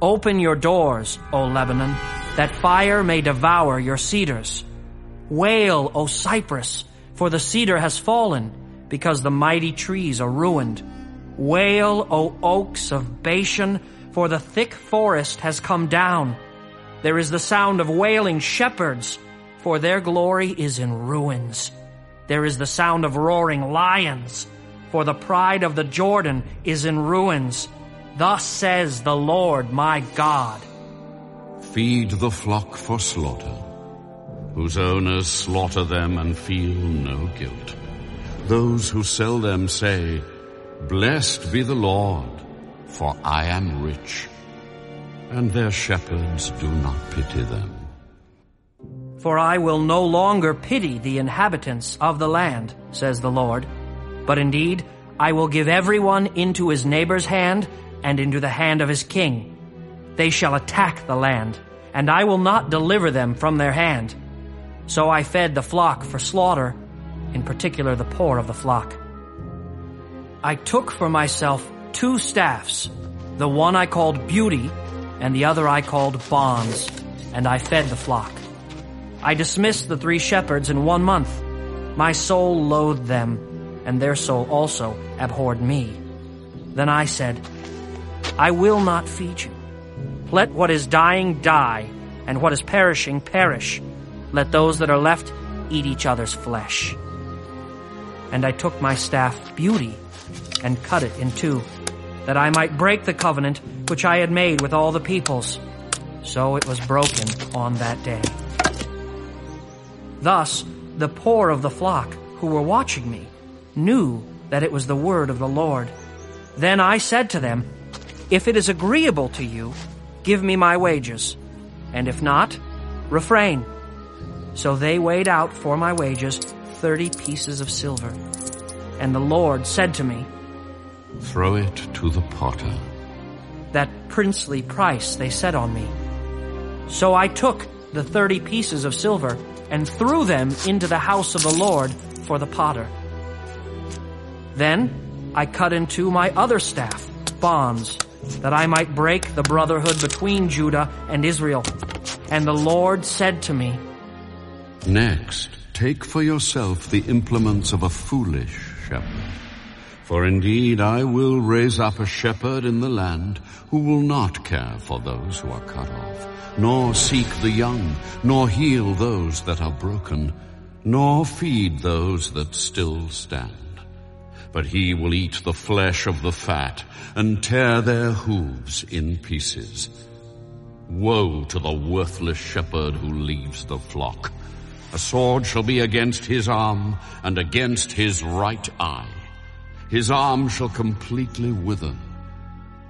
Open your doors, O Lebanon, that fire may devour your cedars. Wail, O cypress, for the cedar has fallen, because the mighty trees are ruined. Wail, O oaks of Bashan, for the thick forest has come down. There is the sound of wailing shepherds, for their glory is in ruins. There is the sound of roaring lions, for the pride of the Jordan is in ruins. Thus says the Lord my God. Feed the flock for slaughter, whose owners slaughter them and feel no guilt. Those who sell them say, Blessed be the Lord, for I am rich. And their shepherds do not pity them. For I will no longer pity the inhabitants of the land, says the Lord. But indeed, I will give everyone into his neighbor's hand and into the hand of his king. They shall attack the land, and I will not deliver them from their hand. So I fed the flock for slaughter, in particular the poor of the flock. I took for myself two staffs, the one I called Beauty, and the other I called Bonds, and I fed the flock. I dismissed the three shepherds in one month. My soul loathed them, and their soul also abhorred me. Then I said, I will not feed you. Let what is dying die, and what is perishing perish. Let those that are left eat each other's flesh. And I took my staff, Beauty, and cut it in two, that I might break the covenant which I had made with all the peoples. So it was broken on that day. Thus, the poor of the flock who were watching me knew that it was the word of the Lord. Then I said to them, If it is agreeable to you, give me my wages, and if not, refrain. So they weighed out for my wages thirty pieces of silver. And the Lord said to me, Throw it to the potter. That princely price they set on me. So I took the thirty pieces of silver and threw them into the house of the Lord for the potter. Then I cut in two my other staff, bonds, that I might break the brotherhood between Judah and Israel. And the Lord said to me, Next, take for yourself the implements of a foolish shepherd. For indeed I will raise up a shepherd in the land who will not care for those who are cut off, nor seek the young, nor heal those that are broken, nor feed those that still stand. But he will eat the flesh of the fat and tear their hooves in pieces. Woe to the worthless shepherd who leaves the flock. A sword shall be against his arm and against his right eye. His arm shall completely wither,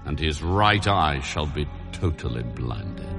and his right eye shall be totally blinded.